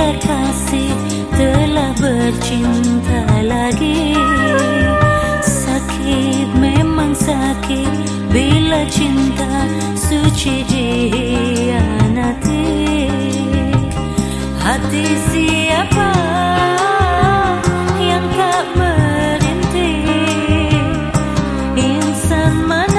bila kasih telah bercinta lagi. Sakit memang sakit. Bila cinta suci dihianati. Hati siapa yang tak merintih Insan manusia